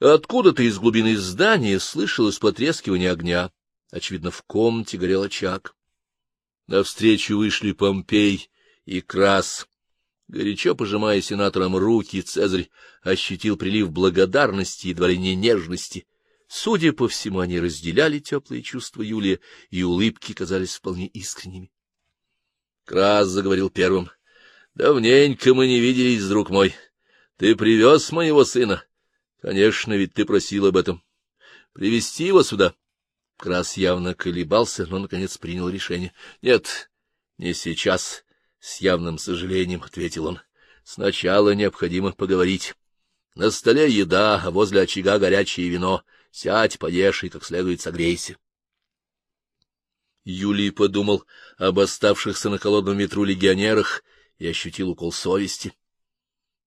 Откуда-то из глубины здания слышалось потрескивание огня. Очевидно, в комнате горел очаг. Навстречу вышли Помпей и Крас. Горячо пожимая сенаторам руки, Цезарь ощутил прилив благодарности и едва нежности. Судя по всему, они разделяли теплые чувства Юлия, и улыбки казались вполне искренними. Крас заговорил первым. — Давненько мы не виделись, друг мой. Ты привез моего сына? — Конечно, ведь ты просил об этом. — Привести его сюда. Крас явно колебался, но, наконец, принял решение. — Нет, не сейчас, — с явным сожалением ответил он. — Сначала необходимо поговорить. На столе еда, а возле очага горячее вино. Сядь, поешь и как следует согрейся. Юлий подумал об оставшихся на холодном ветру легионерах и ощутил укол совести.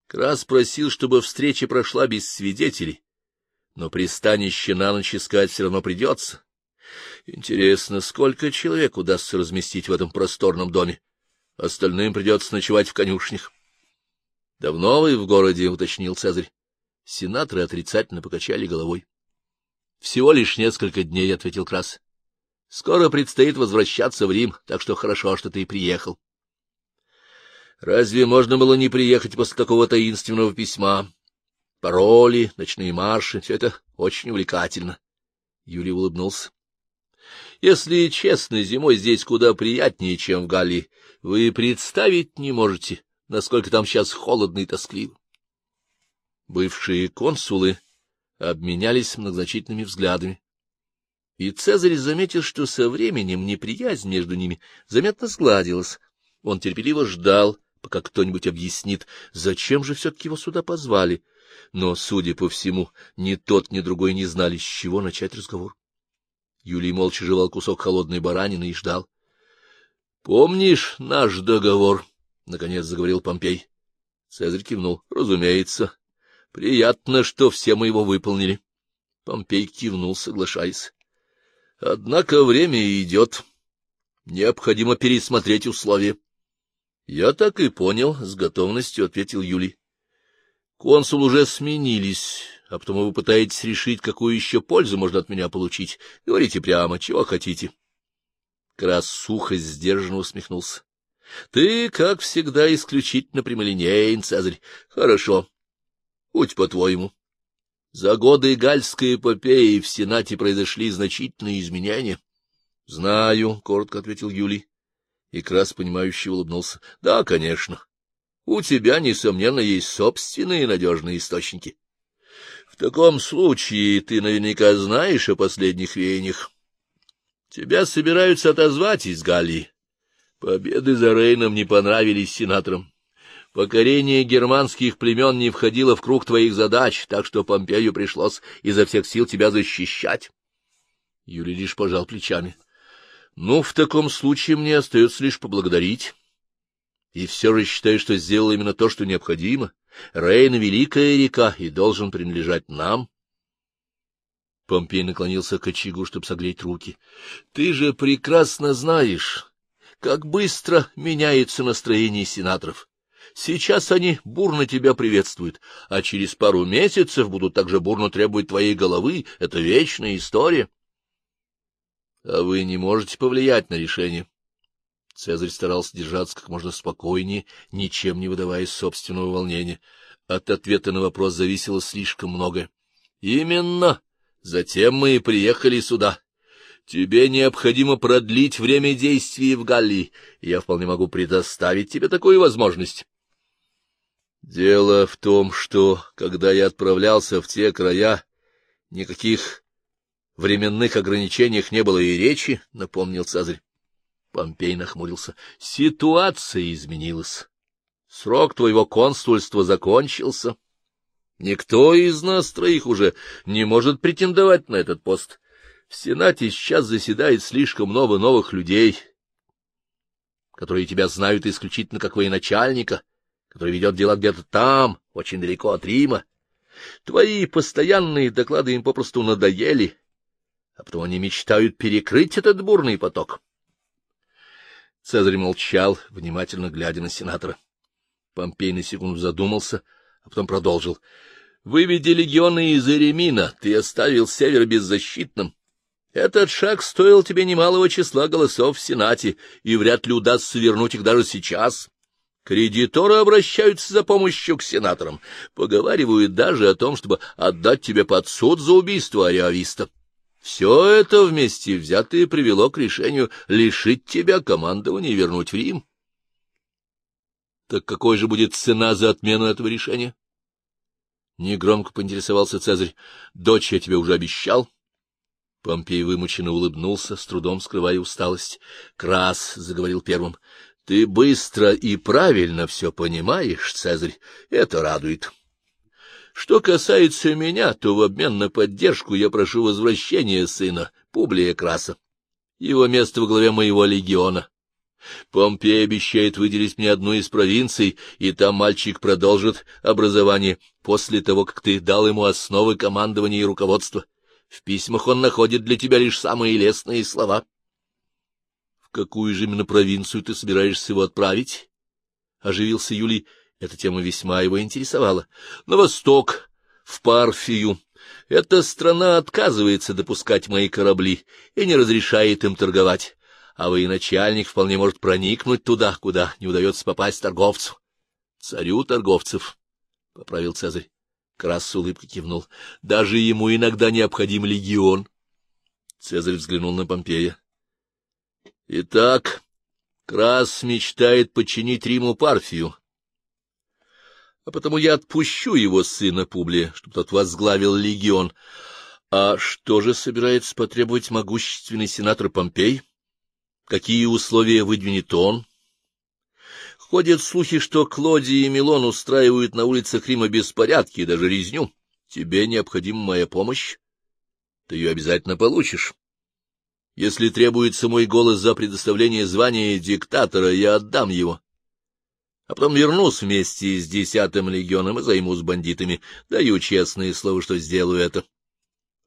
Крас просил, чтобы встреча прошла без свидетелей, но пристанище на ночь искать все равно придется. Интересно, сколько человек удастся разместить в этом просторном доме? Остальным придется ночевать в конюшнях. — Давно вы в городе? — уточнил Цезарь. Сенаторы отрицательно покачали головой. — Всего лишь несколько дней, — ответил Крас. — Скоро предстоит возвращаться в Рим, так что хорошо, что ты приехал. Разве можно было не приехать после такого таинственного письма? Пароли, ночные марши — все это очень увлекательно. Юрий улыбнулся. Если честно, зимой здесь куда приятнее, чем в Галлии. Вы представить не можете, насколько там сейчас холодно и тоскливо. Бывшие консулы обменялись многозначительными взглядами. И Цезарь заметил, что со временем неприязнь между ними заметно сгладилась. Он терпеливо ждал, пока кто-нибудь объяснит, зачем же все-таки его сюда позвали. Но, судя по всему, ни тот, ни другой не знали, с чего начать разговор. Юлий молча жевал кусок холодной баранины и ждал. — Помнишь наш договор? — наконец заговорил Помпей. Цезарь кивнул. — Разумеется. Приятно, что все мы его выполнили. Помпей кивнул, соглашаясь. — Однако время идет. Необходимо пересмотреть условия. — Я так и понял, — с готовностью ответил Юлий. — Консул уже сменились, а потом вы пытаетесь решить, какую еще пользу можно от меня получить. Говорите прямо, чего хотите. Крас сухо сдержанно усмехнулся. — Ты, как всегда, исключительно прямолинеен, Цезарь. Хорошо. Будь по-твоему. За годы гальской эпопеи в Сенате произошли значительные изменения. — Знаю, — коротко ответил Юлий. И Крас, понимающе улыбнулся. — Да, конечно. У тебя, несомненно, есть собственные надежные источники. В таком случае ты наверняка знаешь о последних веяниях. Тебя собираются отозвать из Галлии. Победы за Рейном не понравились сенаторам. Покорение германских племен не входило в круг твоих задач, так что Помпею пришлось изо всех сил тебя защищать. Юрий лишь пожал плечами. Ну, в таком случае мне остается лишь поблагодарить. И все же считаю, что сделал именно то, что необходимо. Рейн — великая река и должен принадлежать нам. Помпей наклонился к очагу, чтобы согреть руки. — Ты же прекрасно знаешь, как быстро меняется настроение сенаторов. Сейчас они бурно тебя приветствуют, а через пару месяцев будут также бурно требовать твоей головы. Это вечная история. — а вы не можете повлиять на решение. Цезарь старался держаться как можно спокойнее, ничем не выдавая собственного волнения. От ответа на вопрос зависело слишком многое. — Именно. Затем мы и приехали сюда. Тебе необходимо продлить время действия в Галлии, я вполне могу предоставить тебе такую возможность. Дело в том, что, когда я отправлялся в те края, никаких временных ограничениях не было и речи, — напомнил Цезарь. Помпей нахмурился. — Ситуация изменилась. Срок твоего консульства закончился. Никто из нас троих уже не может претендовать на этот пост. В Сенате сейчас заседает слишком много новых людей, которые тебя знают исключительно как военачальника, который ведет дела где-то там, очень далеко от Рима. Твои постоянные доклады им попросту надоели, а потом они мечтают перекрыть этот бурный поток. Цезарь молчал, внимательно глядя на сенатора. Помпей на секунду задумался, а потом продолжил. Выведи легионы из Эремина, ты оставил север беззащитным. Этот шаг стоил тебе немалого числа голосов в Сенате, и вряд ли удастся вернуть их даже сейчас. Кредиторы обращаются за помощью к сенаторам, поговаривают даже о том, чтобы отдать тебе под суд за убийство ариависта. Все это вместе взятое привело к решению лишить тебя командования и вернуть в Рим. Так какой же будет цена за отмену этого решения? Негромко поинтересовался Цезарь. Дочь я тебе уже обещал. Помпей вымученно улыбнулся, с трудом скрывая усталость. Крас заговорил первым. — Ты быстро и правильно все понимаешь, Цезарь, это радует. Что касается меня, то в обмен на поддержку я прошу возвращения сына, Публия Краса. Его место в главе моего легиона. Помпей обещает выделить мне одну из провинций, и там мальчик продолжит образование после того, как ты дал ему основы командования и руководства. В письмах он находит для тебя лишь самые лестные слова. — В какую же именно провинцию ты собираешься его отправить? — оживился Юлий. Эта тема весьма его интересовала. — На восток, в Парфию. Эта страна отказывается допускать мои корабли и не разрешает им торговать, а военачальник вполне может проникнуть туда, куда не удается попасть торговцу. — Царю торговцев, — поправил Цезарь. Крас с улыбкой кивнул. — Даже ему иногда необходим легион. Цезарь взглянул на Помпея. — Итак, Крас мечтает подчинить Риму Парфию. А потому я отпущу его сына Публия, чтобы тот возглавил легион. А что же собирается потребовать могущественный сенатор Помпей? Какие условия выдвинет он? — Ходят слухи, что Клодий и Милон устраивают на улицах Рима беспорядки и даже резню. Тебе необходима моя помощь. Ты ее обязательно получишь. Если требуется мой голос за предоставление звания диктатора, я отдам его. А потом вернусь вместе с десятым легионом и займусь бандитами. Даю честное слово, что сделаю это.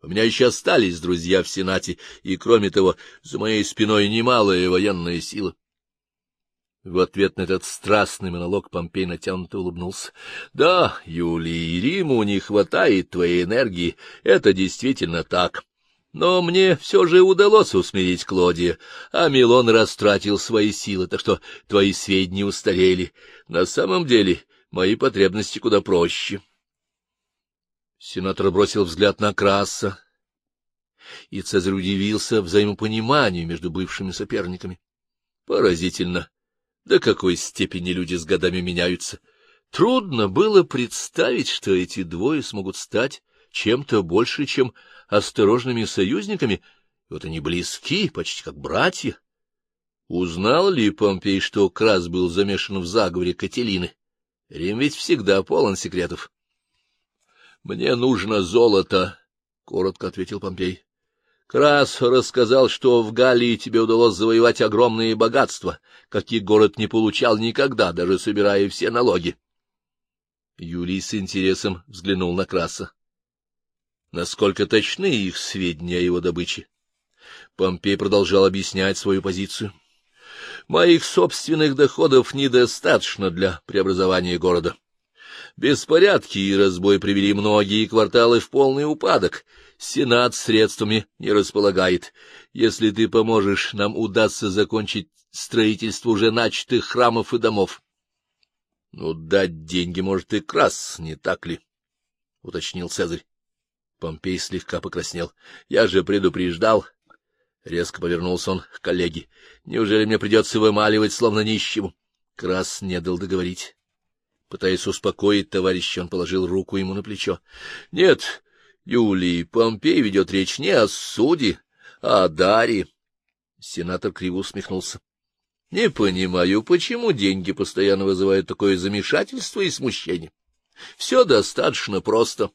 У меня еще остались друзья в Сенате, и, кроме того, за моей спиной немалая военная сила. В ответ на этот страстный монолог Помпей натянуто улыбнулся. — Да, Юлий, Риму не хватает твоей энергии, это действительно так. Но мне все же удалось усмирить Клодия, а Милон растратил свои силы, так что твои сведения устарели. На самом деле мои потребности куда проще. Сенатор бросил взгляд на Краса, и Цезарь удивился взаимопониманию между бывшими соперниками. Поразительно до какой степени люди с годами меняются. Трудно было представить, что эти двое смогут стать чем-то больше, чем осторожными союзниками, вот они близки, почти как братья. Узнал ли Помпей, что Крас был замешан в заговоре Кателины? Рим ведь всегда полон секретов. — Мне нужно золото, — коротко ответил Помпей. Крас рассказал, что в Галлии тебе удалось завоевать огромные богатства, каких город не получал никогда, даже собирая все налоги. Юлий с интересом взглянул на Краса. Насколько точны их сведения о его добыче? Помпей продолжал объяснять свою позицию. Моих собственных доходов недостаточно для преобразования города. Беспорядки и разбой привели многие кварталы в полный упадок, Сенат средствами не располагает. Если ты поможешь, нам удастся закончить строительство уже начатых храмов и домов. — Ну, дать деньги может и крас, не так ли? — уточнил Цезарь. Помпей слегка покраснел. — Я же предупреждал. Резко повернулся он к коллеге. — Неужели мне придется вымаливать, словно нищему? Крас не дал договорить. Пытаясь успокоить товарища, он положил руку ему на плечо. — Нет, Юлий Помпей ведет речь не о суде, а о даре. Сенатор криво усмехнулся. — Не понимаю, почему деньги постоянно вызывают такое замешательство и смущение. Все достаточно просто.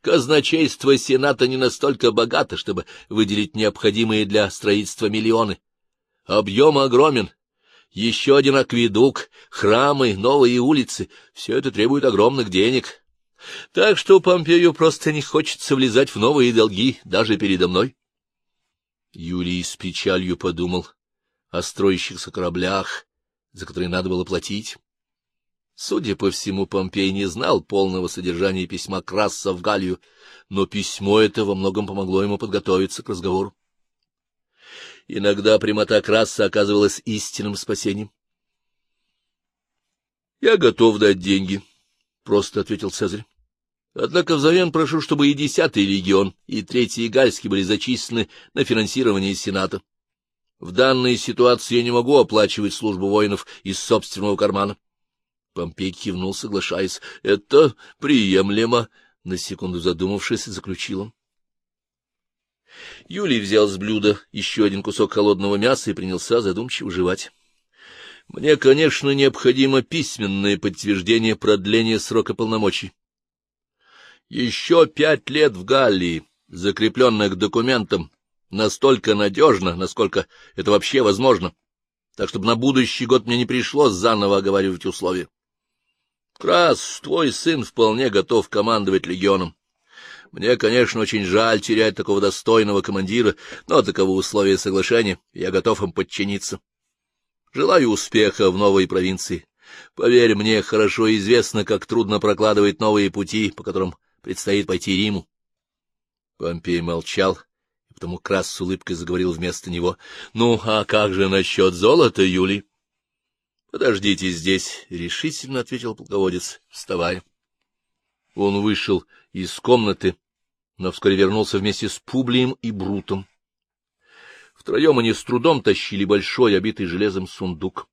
Казначейство Сената не настолько богато, чтобы выделить необходимые для строительства миллионы. Объем огромен. Еще один акведук, храмы, новые улицы — все это требует огромных денег. Так что Помпею просто не хочется влезать в новые долги даже передо мной. Юлий с печалью подумал о строящихся кораблях, за которые надо было платить. Судя по всему, Помпей не знал полного содержания письма Краса в Галлию, но письмо это во многом помогло ему подготовиться к разговору. Иногда прямота Краса оказывалась истинным спасением. — Я готов дать деньги, — просто ответил Цезарь. — Однако взамен прошу, чтобы и десятый легион, и третий Гальский были зачислены на финансирование Сената. В данной ситуации я не могу оплачивать службу воинов из собственного кармана. — Помпей кивнул, соглашаясь. — Это приемлемо, — на секунду задумавшись, заключил он. Юлий взял с блюда еще один кусок холодного мяса и принялся задумчиво жевать. — Мне, конечно, необходимо письменное подтверждение продления срока полномочий. Еще пять лет в Галлии, закрепленных документом, настолько надежно, насколько это вообще возможно, так чтобы на будущий год мне не пришлось заново оговаривать условия. Крас, твой сын вполне готов командовать легионом. Мне, конечно, очень жаль терять такого достойного командира, но таковы условия соглашения, я готов им подчиниться. Желаю успеха в новой провинции. Поверь, мне хорошо известно, как трудно прокладывать новые пути, по которым предстоит пойти Риму. Помпей молчал, потому Крас с улыбкой заговорил вместо него. — Ну, а как же насчет золота, Юлий? — Подождите здесь, — решительно ответил полководец, вставая. Он вышел из комнаты, но вскоре вернулся вместе с Публием и Брутом. Втроем они с трудом тащили большой, обитый железом сундук.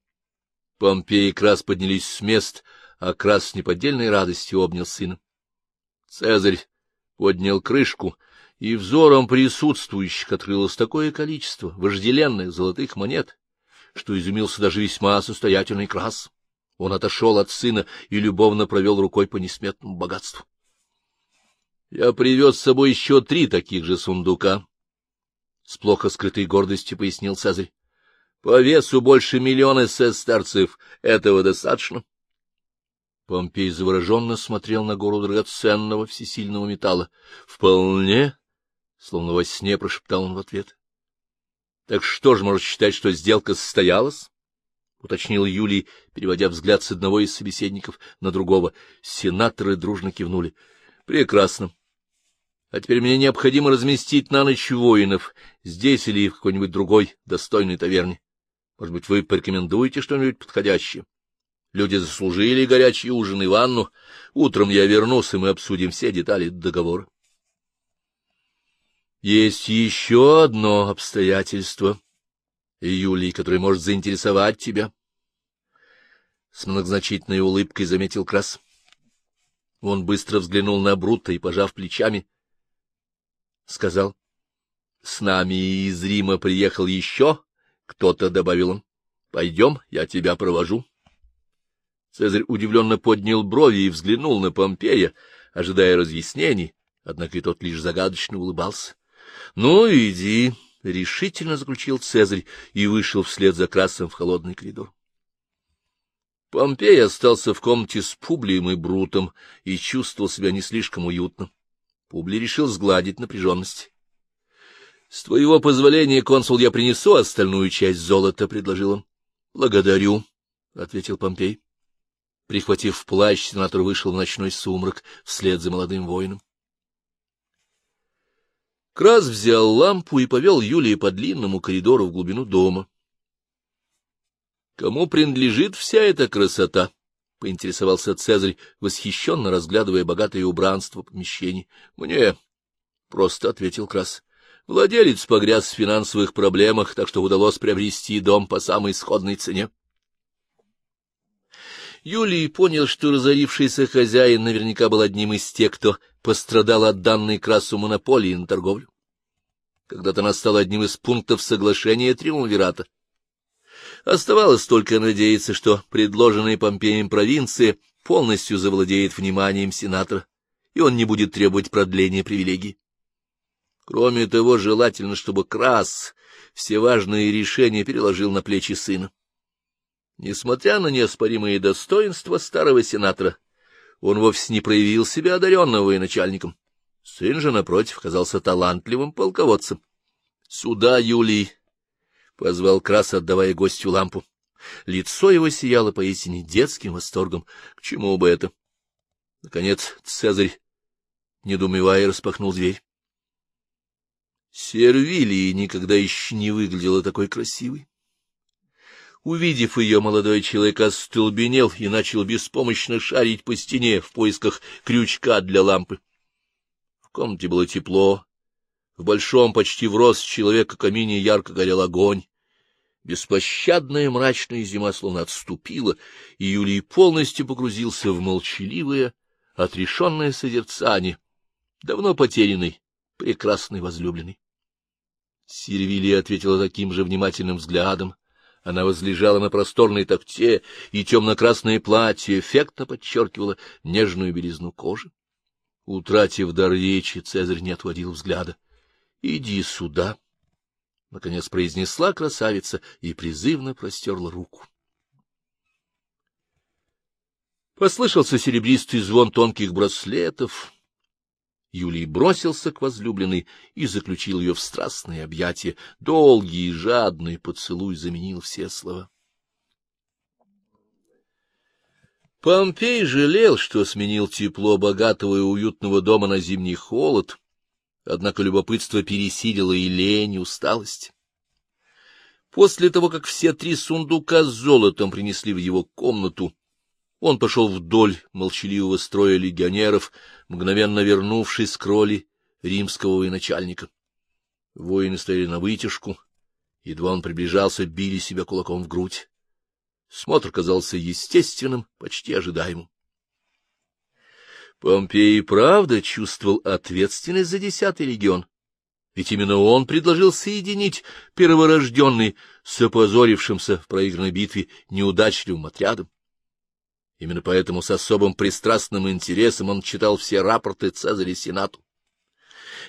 Помпей и Крас поднялись с мест, а Крас с неподдельной радостью обнял сына. Цезарь поднял крышку, и взором присутствующих открылось такое количество вожделенных золотых монет, что изумился даже весьма состоятельный Крас. Он отошел от сына и любовно провел рукой по несметному богатству. — Я привез с собой еще три таких же сундука, — с плохо скрытой гордостью пояснил Цезарь. — По весу больше миллиона сестерцев. Этого достаточно. Помпей завороженно смотрел на гору драгоценного всесильного металла. — Вполне, — словно во сне прошептал он в ответ. Так что же может считать, что сделка состоялась? — уточнил Юлий, переводя взгляд с одного из собеседников на другого. Сенаторы дружно кивнули. — Прекрасно. А теперь мне необходимо разместить на ночь воинов, здесь или в какой-нибудь другой достойной таверне. Может быть, вы порекомендуете что-нибудь подходящее? Люди заслужили горячий ужин и ванну. Утром я вернусь, и мы обсудим все детали договора. Есть еще одно обстоятельство, Юлий, которое может заинтересовать тебя. С многозначительной улыбкой заметил Крас. Он быстро взглянул на Брута и, пожав плечами, сказал, — С нами из Рима приехал еще кто-то, — добавил он. — Пойдем, я тебя провожу. Цезарь удивленно поднял брови и взглянул на Помпея, ожидая разъяснений, однако и тот лишь загадочно улыбался. — Ну, иди, — решительно заключил Цезарь и вышел вслед за Красом в холодный коридор. Помпей остался в комнате с Публием и Брутом и чувствовал себя не слишком уютно. Публий решил сгладить напряженность. — С твоего позволения, консул, я принесу остальную часть золота, — предложил он. — Благодарю, — ответил Помпей. Прихватив плащ, сенатор вышел в ночной сумрак вслед за молодым воином. Крас взял лампу и повел Юлия по длинному коридору в глубину дома. — Кому принадлежит вся эта красота? — поинтересовался Цезарь, восхищенно разглядывая богатое убранство помещений. — Мне, — просто ответил Крас. Владелец погряз в финансовых проблемах, так что удалось приобрести дом по самой сходной цене. Юлий понял, что разорившийся хозяин наверняка был одним из тех, кто пострадал от данной красу монополии на торговлю. Когда-то она стала одним из пунктов соглашения Триумвирата. Оставалось только надеяться, что предложенная Помпеем провинция полностью завладеет вниманием сенатора, и он не будет требовать продления привилегий. Кроме того, желательно, чтобы Крас все важные решения переложил на плечи сына. Несмотря на неоспоримые достоинства старого сенатора, он вовсе не проявил себя одаренным военачальником. Сын же, напротив, казался талантливым полководцем. — Сюда, Юлий! — позвал Крас, отдавая гостю лампу. Лицо его сияло поистине детским восторгом. К чему бы это? Наконец Цезарь, недоумевая, распахнул дверь. Сервилия никогда еще не выглядела такой красивой. Увидев ее, молодой человек остолбенел и начал беспомощно шарить по стене в поисках крючка для лампы. В комнате было тепло. В большом, почти в рост человека камине ярко горел огонь. Беспощадная мрачная зима словно отступила, и Юлий полностью погрузился в молчаливое, отрешенное созерцание, давно потерянный, прекрасный возлюбленный. Сервилия ответила таким же внимательным взглядом, она возлежала на просторной такте, и темно-красное платье эффектно подчеркивало нежную белизну кожи. Утратив дар речи, Цезарь не отводил взгляда. — Иди сюда! — наконец произнесла красавица и призывно простерла руку. Послышался серебристый звон тонких браслетов. Юлий бросился к возлюбленной и заключил ее в страстные объятия. Долгий и жадный поцелуй заменил все слова. Помпей жалел, что сменил тепло богатого и уютного дома на зимний холод, однако любопытство пересилило и лень, и усталость. После того, как все три сундука с золотом принесли в его комнату, он пошел вдоль молчаливого строя легионеров, мгновенно вернувшись к роли римского военачальника. Воины стояли на вытяжку, едва он приближался, били себя кулаком в грудь. Смотр казался естественным, почти ожидаемым. Помпей правда чувствовал ответственность за десятый легион, ведь именно он предложил соединить перворожденный с опозорившимся в проигранной битве неудачливым отрядом. Именно поэтому с особым пристрастным интересом он читал все рапорты Цезаря Сенату.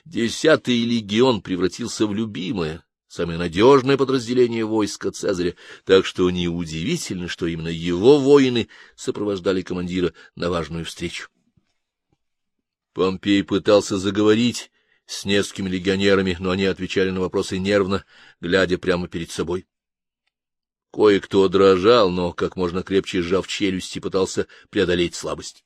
Десятый легион превратился в любимое, самое надежное подразделение войска Цезаря, так что неудивительно, что именно его воины сопровождали командира на важную встречу. Помпей пытался заговорить с несколькими легионерами, но они отвечали на вопросы нервно, глядя прямо перед собой. Кое-кто дрожал, но как можно крепче сжав челюсти, пытался преодолеть слабость.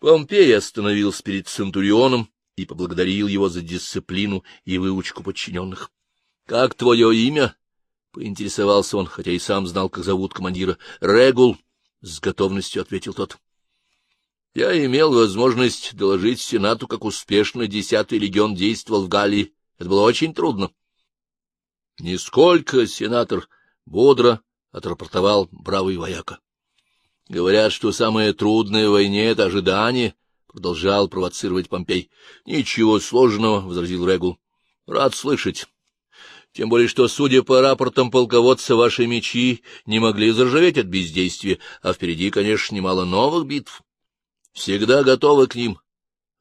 Помпей остановился перед Центурионом и поблагодарил его за дисциплину и выучку подчиненных. — Как твое имя? — поинтересовался он, хотя и сам знал, как зовут командира. — Регул, — с готовностью ответил тот. — Я имел возможность доложить Сенату, как успешно десятый легион действовал в Галлии. Это было очень трудно. —— Нисколько, сенатор, — бодро отрапортовал бравый вояка. — Говорят, что самое трудное в войне — это ожидание, — продолжал провоцировать Помпей. — Ничего сложного, — возразил Регул. — Рад слышать. Тем более, что, судя по рапортам полководца, ваши мечи не могли заржаветь от бездействия, а впереди, конечно, немало новых битв. Всегда готовы к ним,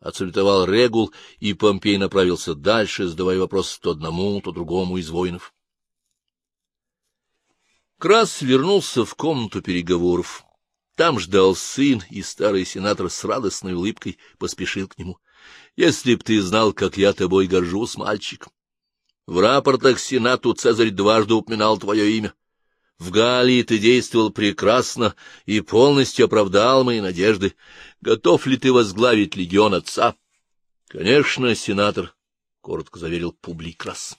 отсультовал Регул, и Помпей направился дальше, задавая вопрос то одному, то другому из воинов. Крас вернулся в комнату переговоров. Там ждал сын, и старый сенатор с радостной улыбкой поспешил к нему. — Если б ты знал, как я тобой горжусь, мальчик. В рапортах сенату Цезарь дважды упоминал твое имя. В Галлии ты действовал прекрасно и полностью оправдал мои надежды. Готов ли ты возглавить легион отца? — Конечно, сенатор, — коротко заверил Публий Крас.